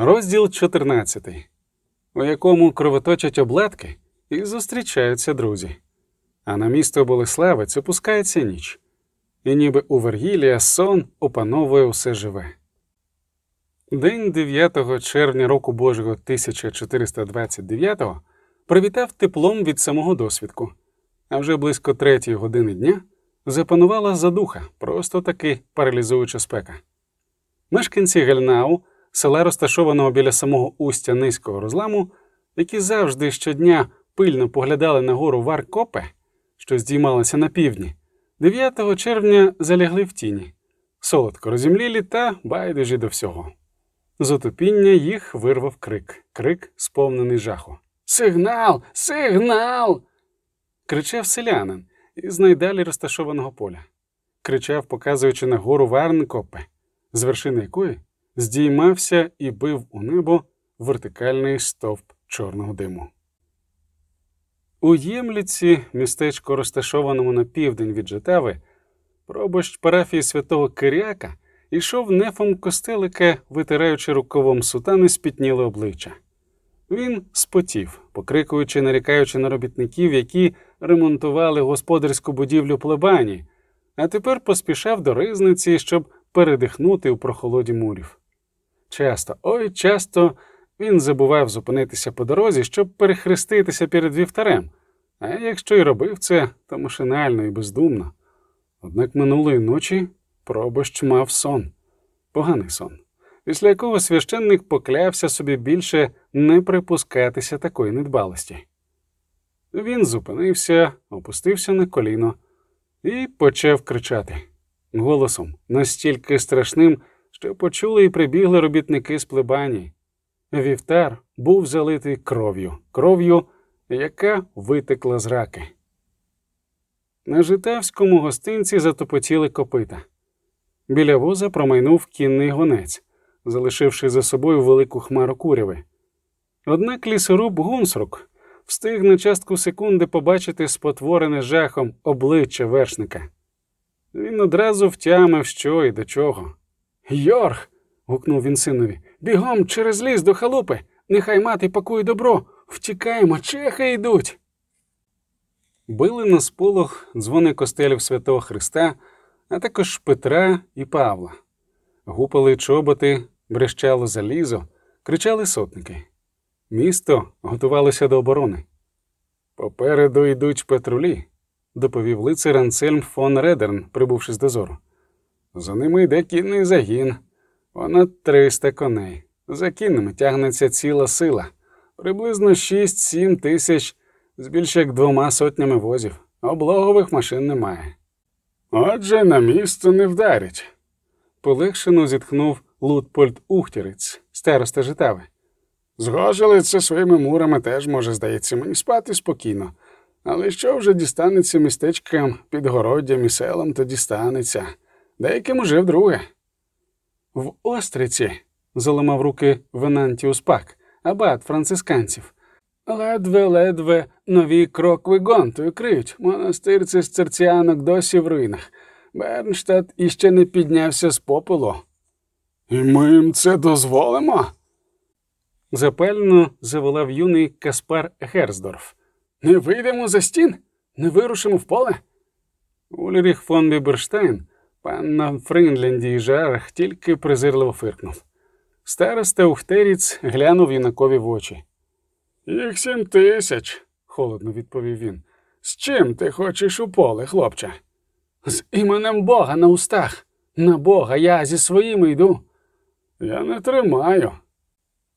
Розділ 14, у якому кровоточать обладки і зустрічаються друзі. А на місто Болеславець опускається ніч, і ніби у Вергілія сон опановує усе живе. День 9 червня року Божого 1429-го привітав теплом від самого досвідку, а вже близько третьої години дня запанувала задуха, просто таки паралізуюча спека. Мешканці Гельнау, села, розташованого біля самого устя низького розламу, які завжди щодня пильно поглядали на гору Варкопе, що здіймалася на півдні, 9 червня залягли в тіні, солодко розімлілі та байдужі до всього. З отупіння їх вирвав крик, крик, сповнений жаху. Сигнал! Сигнал! кричав селянин із найдалі розташованого поля. Кричав, показуючи на гору Варнкопе, з вершини якої здіймався і бив у небо вертикальний стовп чорного диму. У Ємліці, містечко, розташованому на південь від Житави, пробощ парафії святого Киряка йшов нефом костелика, витираючи рукавом сутани спітніле обличчя. Він спотів, покрикуючи, нарікаючи на робітників, які ремонтували господарську будівлю плебані, а тепер поспішав до ризниці, щоб передихнути у прохолоді мурів. Часто, ой часто він забував зупинитися по дорозі, щоб перехреститися перед вівтарем, а якщо й робив це, то машинально і бездумно. Однак минулої ночі пробощ мав сон, поганий сон, після якого священник поклявся собі більше не припускатися такої недбалості. Він зупинився, опустився на коліно і почав кричати голосом настільки страшним, що почули і прибігли робітники з плебані. Вівтар був залитий кров'ю, кров'ю, яка витекла з раки. На житавському гостинці затопотіли копита. Біля воза промайнув кінний гонець, залишивши за собою велику хмару куряви. Однак лісоруб Гунсрук встиг на частку секунди побачити спотворене жахом обличчя вершника. Він одразу втямив, що і до чого. Йорг. гукнув він синові. Бігом через ліс до халупи. Нехай мати пакує добро. Втікаємо, чехи йдуть. Били на сполох дзвони костелів святого Христа, а також Петра і Павла. Гупали чоботи, брещало залізо, кричали сотники. Місто готувалося до оборони. Попереду йдуть патрулі, доповів лицар Ансельм фон Редерн, прибувши з дозору. За ними йде кінний загін, понад 300 коней. За кінними тягнеться ціла сила, приблизно 6-7 тисяч з більш як двома сотнями возів. Облогових машин немає. Отже, на місто не вдарять. Полегшено зітхнув Лутпольд Ухтєриць, староста житави. Згожилиться своїми мурами теж може, здається, мені спати спокійно. Але що вже дістанеться містечкам, підгороддям і селам, то дістанеться. Деяким уже вдруге. В Остриці, заламав руки Венантіус Пак, абат францисканців. Ледве-ледве нові крокви гонтою криють. Монастир цистерціанок досі в руїнах. Бернштадт іще не піднявся з попелу. І ми їм це дозволимо? Запально заволав юний Каспар Герздорф. Не вийдемо за стін, не вирушимо в поле. Ульріх фон Біберштейн, пан Фринленді і Жарах тільки презирливо фиркнув. Староста Ухтеріц глянув юнакові в очі. Їх сім тисяч, холодно відповів він. З чим ти хочеш у поле, хлопче? З іменем Бога на устах. На Бога я зі своїми йду. Я не тримаю.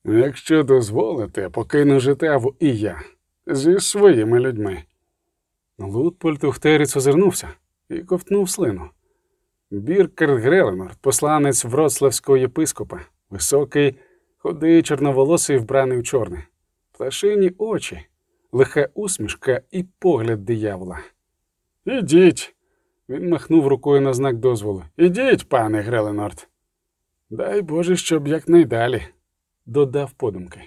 Якщо дозволите, покину житаву і я зі своїми людьми. Лутпольд Ухтеріц озирнувся і ковтнув слину. Біркер Греленорд, посланець Вроцлавського єпископа, високий, худий, чорноволосий, вбраний в чорне, пташині очі, лиха усмішка і погляд диявола. Ідіть. Він махнув рукою на знак дозволу. Ідіть, пане Греленорд. Дай Боже, щоб якнайдалі, додав подумки.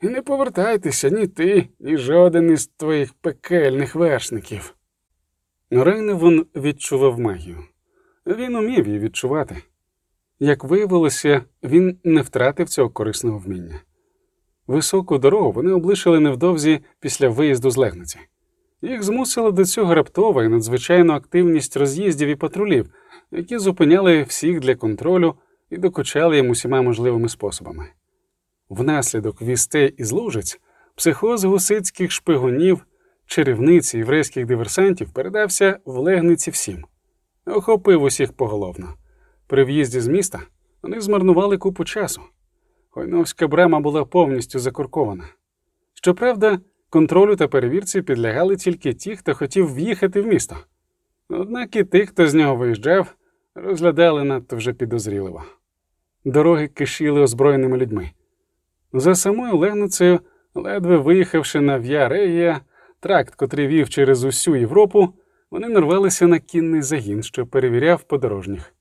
І не повертайтеся ні ти, ні жоден із твоїх пекельних вершників. Рейневон відчував магію. Він умів її відчувати. Як виявилося, він не втратив цього корисного вміння. Високу дорогу вони облишили невдовзі після виїзду з Легниці. Їх змусила до цього раптова і надзвичайну активність роз'їздів і патрулів, які зупиняли всіх для контролю і докучали їм усіма можливими способами. Внаслідок вістей і злужиць, психоз гусицьких шпигунів, чарівниць і єврейських диверсантів передався в легниці всім, охопив усіх поголовно. При в'їзді з міста вони змарнували купу часу. Хойновська брама була повністю закуркована. Щоправда, контролю та перевірці підлягали тільки ті, хто хотів в'їхати в місто. Однак і тих, хто з нього виїжджав, розглядали надто вже підозріливо. Дороги кишіли озброєними людьми. За самою Легницею, ледве виїхавши на В'я тракт, котрий вів через усю Європу, вони нарвалися на кінний загін, що перевіряв подорожніх.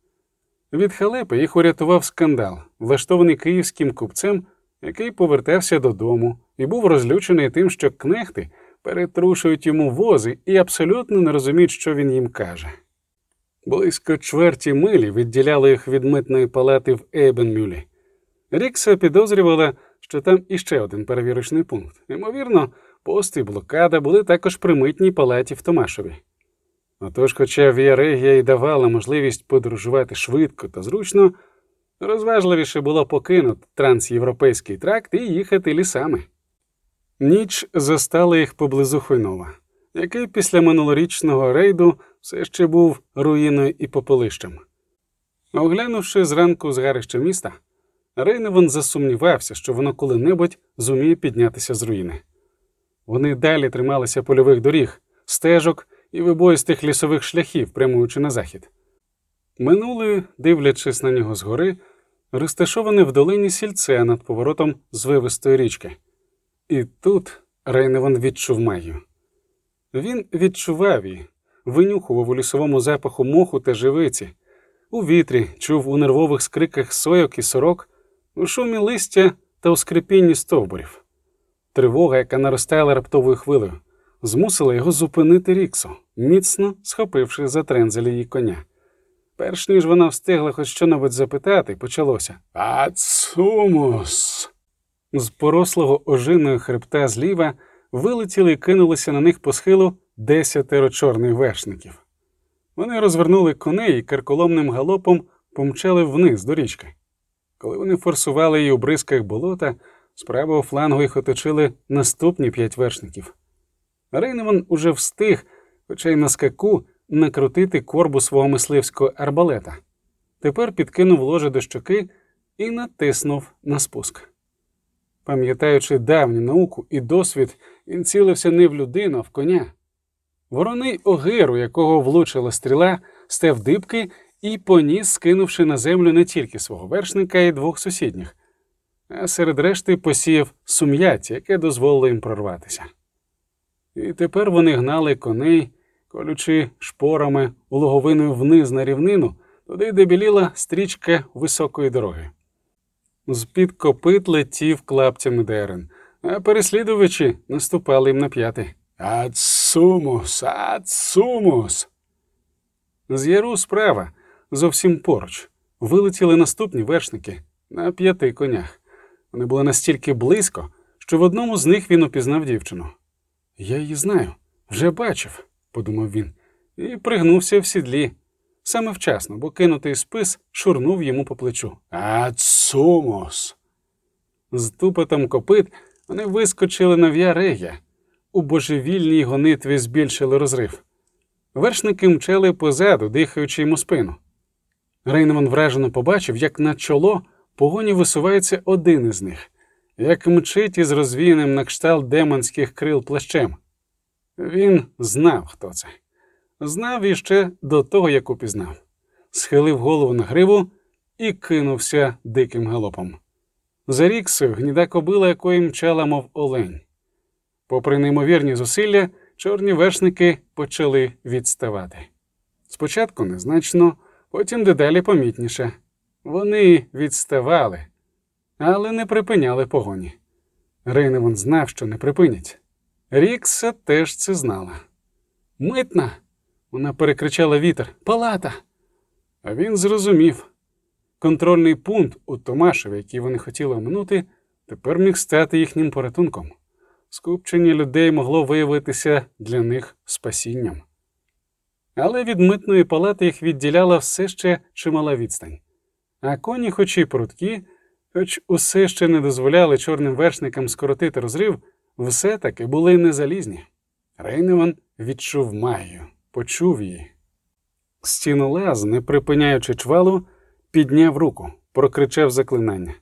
Від халепи їх урятував скандал, влаштований київським купцем, який повертався додому і був розлючений тим, що кнехти перетрушують йому вози і абсолютно не розуміють, що він їм каже. Близько чверті милі відділяли їх від митної палати в Ейбенмюлі. Рікса підозрювала, що там іще один перевірочний пункт. Ймовірно, пост і блокада були також при митній палаті в Томашові. Отож, хоча Віарегія й давала можливість подорожувати швидко та зручно, розважливіше було покинути трансєвропейський тракт і їхати лісами. Ніч застала їх поблизу Хойнова, який після минулорічного рейду все ще був руїною і попелищем. Оглянувши зранку згарище міста, Рейневан засумнівався, що воно коли-небудь зуміє піднятися з руїни. Вони далі трималися польових доріг, стежок і вибоїстих лісових шляхів, прямуючи на захід. Минули, дивлячись на нього згори, розташоване в долині сільце над поворотом звивистої річки. І тут Рейневан відчув магію. Він відчував її, винюхував у лісовому запаху моху та живиці, у вітрі чув у нервових скриках сойок і сорок, у шумі листя та у скрипінні стовбурів. Тривога, яка наростала раптовою хвилею, змусила його зупинити Ріксу, міцно схопивши за трензель її коня. Перш ніж вона встигла хоч що-небудь запитати, почалося Ацумус. З порослого ожиною хребта зліва вилетіли і кинулися на них по схилу десятеро чорних вершників. Вони розвернули коней і карколомним галопом помчали вниз до річки. Коли вони форсували її у бризках болота, з правого флангу їх оточили наступні п'ять вершників. Рейнеман уже встиг, хоча й на скаку, накрутити корбу свого мисливського арбалета. Тепер підкинув ложе до щоки і натиснув на спуск. Пам'ятаючи давню науку і досвід, він цілився не в людину, а в коня. Вороний огиру, якого влучила стріла, став дибки і поніс, скинувши на землю не тільки свого вершника і двох сусідніх, а серед решти посіяв сум'яття, яке дозволило їм прорватися. І тепер вони гнали коней, колючи шпорами логовиною вниз на рівнину, туди де біліла стрічка високої дороги. З під копит летів клаптями дерен, а переслідувачі наступали їм на п'яти. Ацумус, ацумус. З яру справа, зовсім поруч, вилетіли наступні вершники на п'яти конях. Вони були настільки близько, що в одному з них він упізнав дівчину. Я її знаю, вже бачив, подумав він, і пригнувся в сідлі. Саме вчасно, бо кинутий спис шурнув йому по плечу. Ацумос. З тупотом копит вони вискочили на в'ярегя. У божевільній гонитві збільшили розрив. Вершники мчали позаду, дихаючи йому спину. Рейнман вражено побачив, як на чоло погоні висувається один із них як мчить із розвіяним на кшталт демонських крил плащем. Він знав, хто це, знав іще до того, як упізнав, схилив голову на гриву і кинувся диким галопом. За ріксою гніда кобила, якої мчала, мов олень. Попри неймовірні зусилля, чорні вершники почали відставати. Спочатку незначно, потім дедалі помітніше. Вони відставали, але не припиняли погоні. Рейневан знав, що не припинять. Рікса теж це знала. Митна. Вона перекричала вітер. Палата. А він зрозумів. контрольний пункт у Томашеві, який вони хотіли оминути, тепер міг стати їхнім порятунком. Скупчення людей могло виявитися для них спасінням. Але від митної палати їх відділяла все ще чимала відстань. А коні, хоч і прудкі, хоч усе ще не дозволяли чорним вершникам скоротити розрив, все таки були незалізні. Рейневан відчув магію, почув її. Стінолаз, не припиняючи чвалу, підняв руку, прокричав заклинання.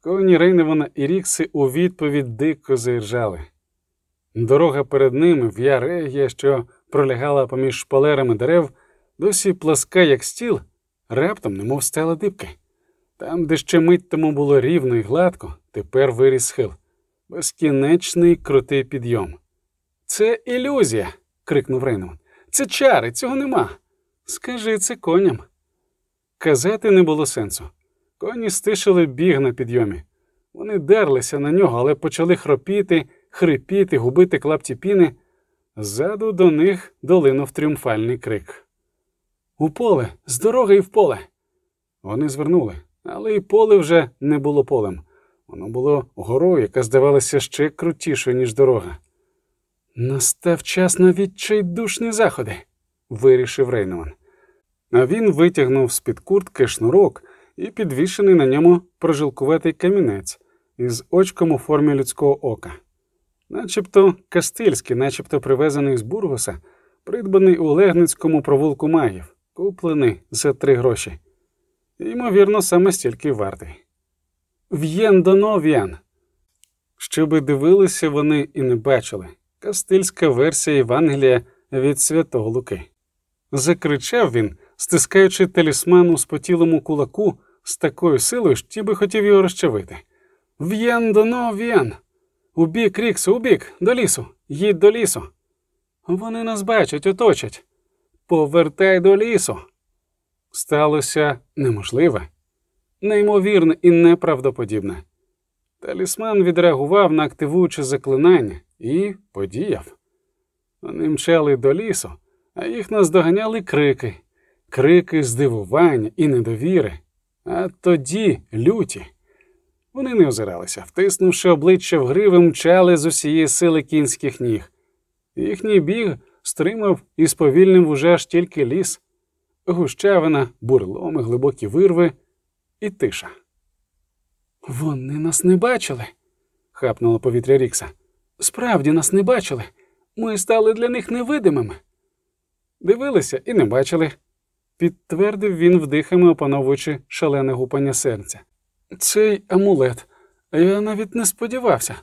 Коні Рейневана і Рікси у відповідь дико заіржали. Дорога перед ними, в'я регія, що пролягала поміж шпалерами дерев, досі пласка, як стіл, раптом немов стала дибки. Там, де ще мить тому було рівно і гладко, тепер виріс схил. Безкінечний крутий підйом. Це ілюзія. крикнув Рейнман. Це чари, цього нема. Скажи це коням. Казати не було сенсу. Коні стишили біг на підйомі. Вони дерлися на нього, але почали хропіти, хрипіти, губити клапті піни. Ззаду до них долинув тріумфальний крик. У поле, з дороги і в поле. Вони звернули, але і поле вже не було полем. Воно було горою, яка здавалася ще крутішою, ніж дорога. Настав час на відчайдушні заходи, вирішив Рейнман. А він витягнув з під куртки шнурок і підвішений на ньому прожилкуватий камінець із очком у формі людського ока, начебто кастильський, начебто привезений з Бургоса, придбаний у легницькому провулку магів, куплений за три гроші. Ймовірно, саме стільки вартий. В'єн дано в'єн. Щоби дивилися вони і не бачили кастильська версія Євангелія від Святого Луки. Закричав він, стискаючи талісман у спотілому кулаку з такою силою, що би хотів його розчавити. В'єн дано в'єн. Убік, Ріксу, убік, до лісу, їдь до лісу. Вони нас бачать, оточать. Повертай до лісу. Сталося неможливе, неймовірне і неправдоподібне. Талісман відреагував на активуюче заклинання і подіяв. Вони мчали до лісу, а їх наздоганяли крики, крики здивування і недовіри, а тоді люті. Вони не озиралися, втиснувши обличчя в гриви, мчали з усієї сили кінських ніг. Їхній біг стримав і сповільнив уже аж тільки ліс, гущавина, бурломи, глибокі вирви і тиша. Вони нас не бачили, хапнуло повітря Рікса. Справді нас не бачили. Ми стали для них невидимими. Дивилися і не бачили, підтвердив він вдихами, опановуючи шалене гупання серця. Цей амулет, я навіть не сподівався.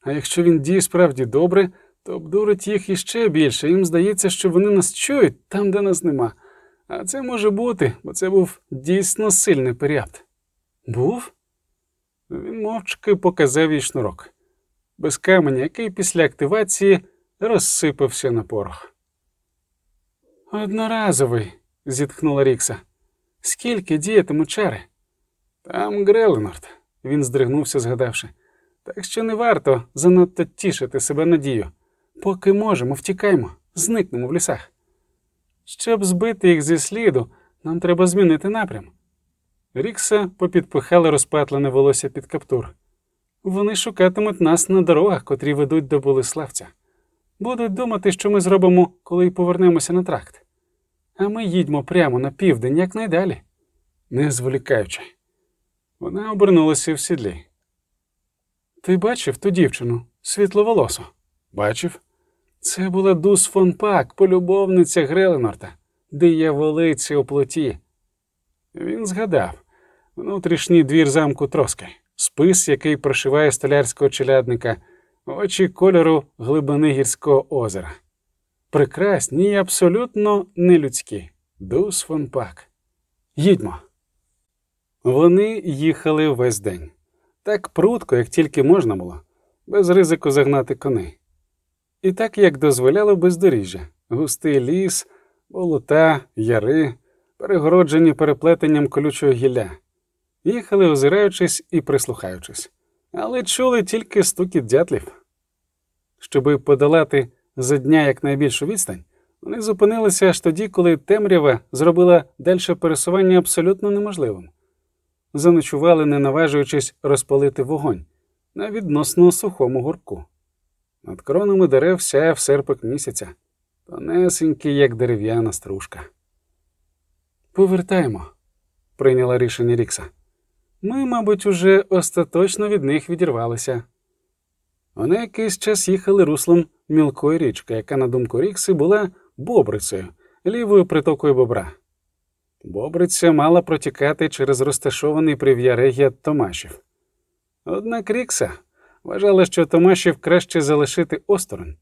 А якщо він діє справді добре, то обдурить їх іще більше. Їм здається, що вони нас чують там, де нас нема. А це може бути, бо це був дійсно сильний період. Був? Він мовчки показав їй шнурок. Без каменя, який після активації розсипався на порох. Одноразовий, зітхнула Рікса. Скільки діятимуть чари? Там Греленорд, він здригнувся, згадавши. Так що не варто занадто тішити себе надію. Поки можемо, втікаймо, зникнемо в лісах. Щоб збити їх зі сліду, нам треба змінити напрям. Рікса попідпихала розпатлене волосся під каптур. Вони шукатимуть нас на дорогах, котрі ведуть до Болеславця. Будуть думати, що ми зробимо, коли повернемося на тракт. А ми їдьмо прямо на південь, якнайдалі, не зволікаючи. Вона обернулася в сідлі. Ти бачив ту дівчину, світловолосу? Бачив? Це була Дус фон Пак, полюбовниця Греленорта, дияволиця у плоті. Він згадав внутрішній двір замку Троски, спис, який прошиває столярського челядника, очі кольору глибини гірського озера. Прекрасні і абсолютно нелюдські. Дус фон Пак. Їдьмо. Вони їхали весь день так прудко, як тільки можна було, без ризику загнати коней. І так як дозволяло бездоріжжя, густий ліс, болота, яри, перегороджені переплетенням колючого гілля, їхали, озираючись і прислухаючись, але чули тільки стукіт дятлів. Щоби подолати за дня якнайбільшу відстань, вони зупинилися аж тоді, коли темрява зробила дальше пересування абсолютно неможливим. заночували, не наважуючись розпалити вогонь на відносно сухому горку. Над кронами дерев сяяв серпик місяця, тонесенький, як дерев'яна стружка. Повертаємо, прийняла рішення Рікса. Ми, мабуть, уже остаточно від них відірвалися. Вони якийсь час їхали руслом мілкої річки, яка, на думку Рікси, була бобрицею, лівою притокою бобра. Бобриця мала протікати через розташований при В'ярегія Томашів. Однак Рікса вважала, що Томашів краще залишити осторонь,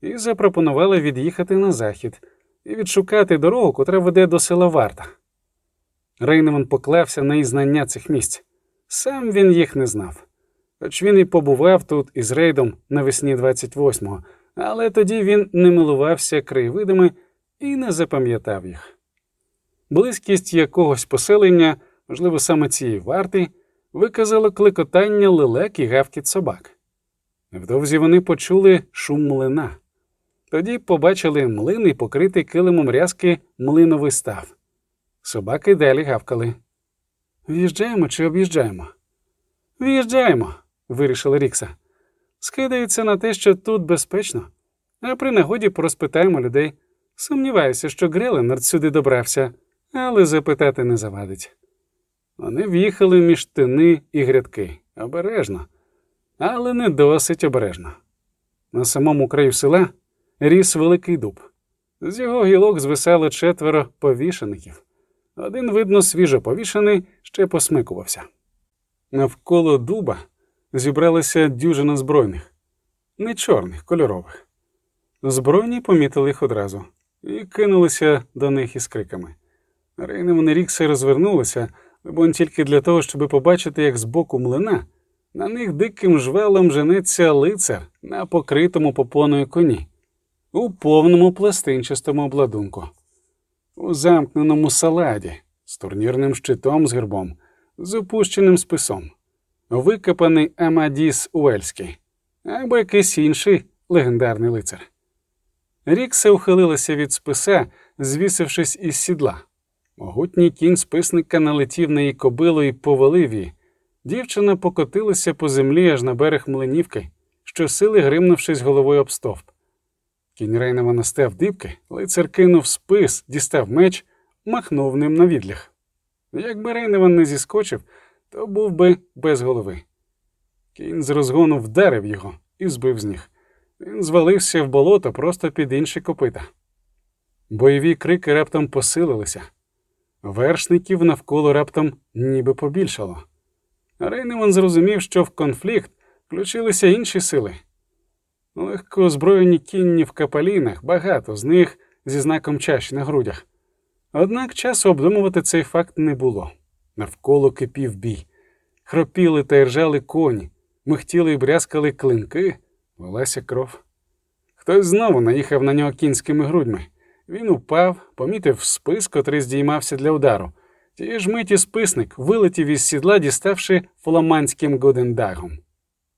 і запропонувала від'їхати на захід і відшукати дорогу, котра веде до села Варта. Рейневан поклався на ізнання цих місць. Сам він їх не знав. Хоч він і побував тут із рейдом навесні 28-го, але тоді він не милувався краєвидами і не запам'ятав їх. Близькість якогось поселення, можливо, саме цієї варти, виказало кликотання лелек і гавкіт собак. Невдовзі вони почули шум млина. Тоді побачили млин покритий килимом рязки млиновий став. Собаки далі гавкали. В'їжджаємо чи об'їжджаємо? В'їжджаємо, вирішила Рікса. Скидається на те, що тут безпечно, а при нагоді порозпитаємо людей. Сумніваюся, що Греленард сюди добрався, але запитати не завадить. Вони в'їхали між тини і грядки обережно, але не досить обережно. На самому краю села ріс великий дуб. З його гілок звисало четверо повішеників. Один, видно, свіжо повішений, ще посмикувався. Навколо дуба зібралися дюжина збройних, не чорних, кольорових. Збройні помітили їх одразу і кинулися до них із криками. Рейнем і Рікси розвернулися, бо тільки для того, щоб побачити, як з боку млина на них диким жвелом женеться лицар на покритому попоною коні, у повному пластинчастому обладунку, у замкненому саладі з турнірним щитом з гербом, з опущеним списом, викопаний Амадіс Уельський або якийсь інший легендарний лицар. Рікса ухилилася від списа, звісившись із сідла. Могутній кінь списника налетів на її кобилу і повалив її. Дівчина покотилася по землі аж на берег млинівки, щосили гримнувшись головою об стовп. Кінь Рейнова настав дибки, лицар кинув спис, дістав меч, махнув ним на відлях. Якби Рейневан не зіскочив, то був би без голови. Кінь з розгону вдарив його і збив з ніг. Він звалився в болото просто під інші копита. Бойові крики раптом посилилися, вершників навколо раптом ніби побільшало. Рейневан зрозумів, що в конфлікт включилися інші сили. Легко озброєні кінні в капалінах, багато з них зі знаком чаші на грудях. Однак часу обдумувати цей факт не було. Навколо кипів бій, хропіли та іржали коні, михтіли і брязкали клинки, велася кров. Хтось знову наїхав на нього кінськими грудьми. Він упав, помітив спис, котрий здіймався для удару. Тієї ж миті списник вилетів із сідла, діставши фламандським годендагом.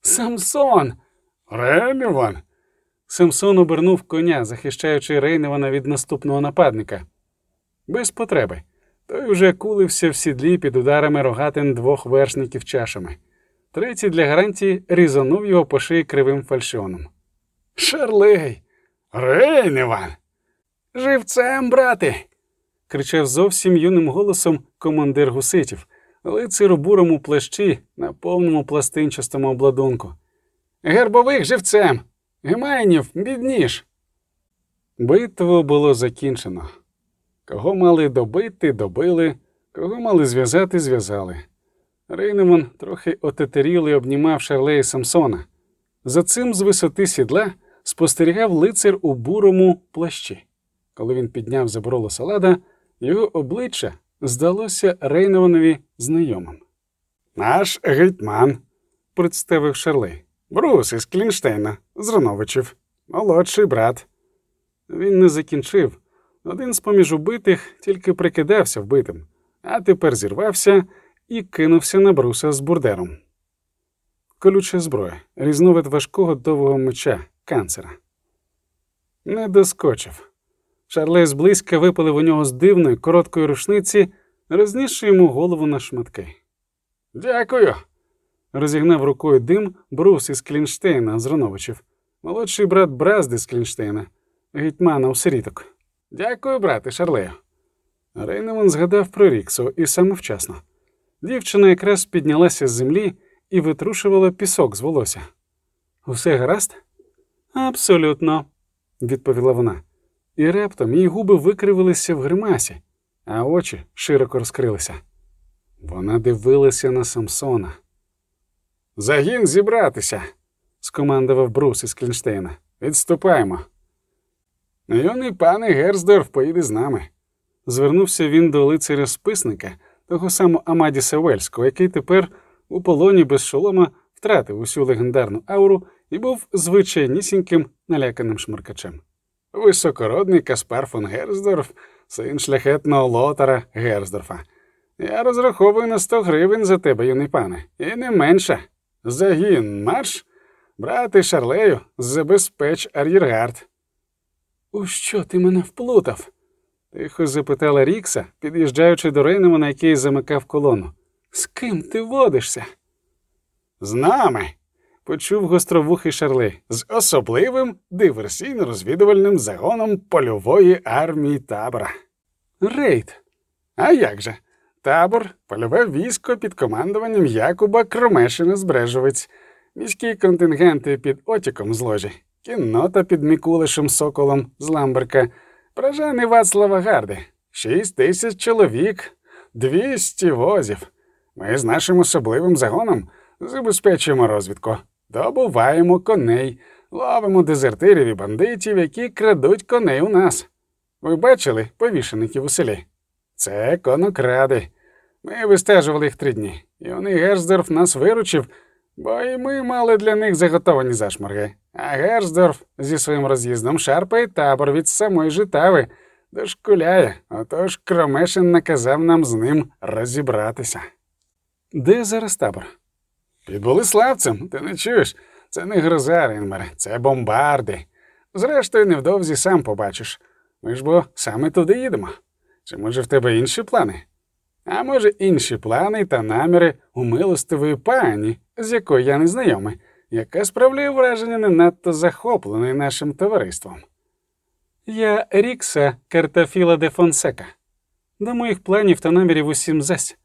Самсон! Рейневан! Самсон обернув коня, захищаючи Рейневана від наступного нападника. Без потреби. Той уже кулився в сідлі під ударами рогатин двох вершників чашами. Третій для гарантії різанув його по шиї кривим фальшіоном. Шарлей! Рейневан! Живцем, брате! кричав зовсім юним голосом командир гуситів, лицар у бурому плащі на повному пластинчастому обладунку. Гербових живцем! Гемайнів, бідніш! Битву було закінчено. Кого мали добити, добили, кого мали зв'язати, зв'язали. Рейнеман трохи отетерілий обнімав Шарлея Самсона. За цим з висоти сідла спостерігав лицар у бурому плащі. Коли він підняв заброло салада, його обличчя здалося Рейнованові знайомим. Наш гетьман, представив Шарлей. Брус із Клінштейна, з Роновичів, молодший брат. Він не закінчив. Один з поміж убитих тільки прикидався вбитим, а тепер зірвався і кинувся на бруса з бурдером. Колюча зброя, різновид важкого довгого меча, канцера. Не доскочив. Шарлей зблизька випалив у нього з дивної короткої рушниці, рознісши йому голову на шматки. Дякую. Розігнав рукою дим Брус із Клінштейна з Роновичів, молодший брат Бразди з Клінштейна, гетьмана у сиріток. Дякую, брате Шарлею. Рейнеман згадав про Ріксу і саме вчасно. Дівчина якраз піднялася з землі і витрушувала пісок з волосся. Усе гаразд? Абсолютно, відповіла вона. І раптом її губи викривилися в гримасі, а очі широко розкрилися. Вона дивилася на Самсона. Загін зібратися, скомандував Брус із Клінштейна. Відступаємо. Юний пане Герздорф поїде з нами. Звернувся він до лицаря списника, того самого Амадіса Вельського, який тепер у полоні без шолома втратив усю легендарну ауру і був звичайнісіньким наляканим шмаркачем. Високородний Каспар фон Герздорф, син шляхетного лотара Герздорфа. Я розраховую на 100 гривень за тебе, юний пане, і не менше. Загін марш, брати Шарлею, забезпеч ар'єргард. У що ти мене вплутав? тихо запитала Рікса, під'їжджаючи до Рейнемана, який замикав колону. З ким ти водишся? З нами, почув гостровухий Шарлей, з особливим диверсійно-розвідувальним загоном польової армії табора. Рейд. А як же? Табор, польове військо під командуванням Якуба Кромешина з міські контингенти під Отіком з ложі, кіннота під Мікулишем Соколом з Ламберка, Пражани Вацлава Гарди, шість тисяч чоловік, двісті возів. Ми з нашим особливим загоном забезпечуємо розвідку, добуваємо коней, ловимо дезертирів і бандитів, які крадуть коней у нас. Ви бачили повішеників у селі? Це конокради. Ми вистежували їх три дні, і вони Герздорф нас виручив, бо і ми мали для них заготовані зашморги. А Герздорф зі своїм роз'їздом шарпає табор від самої житави, дошкуляє, отож Кромешин наказав нам з ним розібратися. Де зараз табор? Під Болеславцем, ти не чуєш? Це не гроза, Ринмере, це бомбарди. Зрештою, невдовзі сам побачиш. Ми ж бо саме туди їдемо. Чи може в тебе інші плани? А може, інші плани та наміри у милостивої пані, з якою я не знайомий, яка справляє враження не надто захопленої нашим товариством. Я Рікса Картафіла де Фонсека. До моїх планів та намірів усім зась.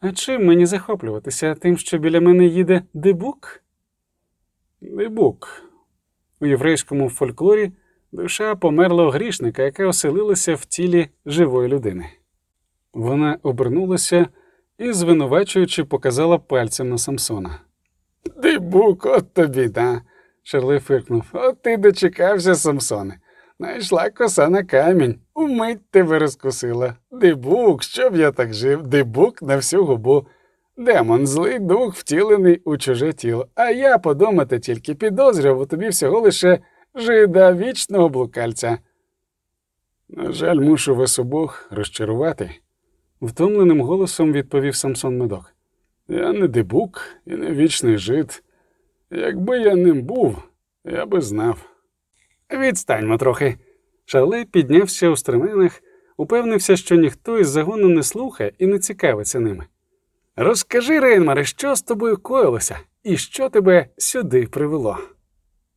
А чим мені захоплюватися тим, що біля мене їде дебук? Дебук. У єврейському фольклорі душа померлого грішника, яка оселилася в тілі живої людини. Вона обернулася і, звинувачуючи, показала пальцем на Самсона. Дибук, от тобі, да. Шарлей фиркнув. От ти дочекався, Самсоне. Найшла коса на камінь, умить тебе розкусила. Дибук, щоб я так жив, дибук на всю губу. Демон, злий дух, втілений у чуже тіло, а я подумати тільки підозрював у тобі всього лише жида вічного блукальця. На жаль, мушу вас обох розчарувати, втомленим голосом відповів Самсон Медок. Я не дибук і не вічний жид. Якби я ним був, я би знав. Відстаньмо трохи. Шарлей піднявся у стременах, упевнився, що ніхто із загону не слухає і не цікавиться ними. Розкажи, Рейнмаре, що з тобою коїлося і що тебе сюди привело?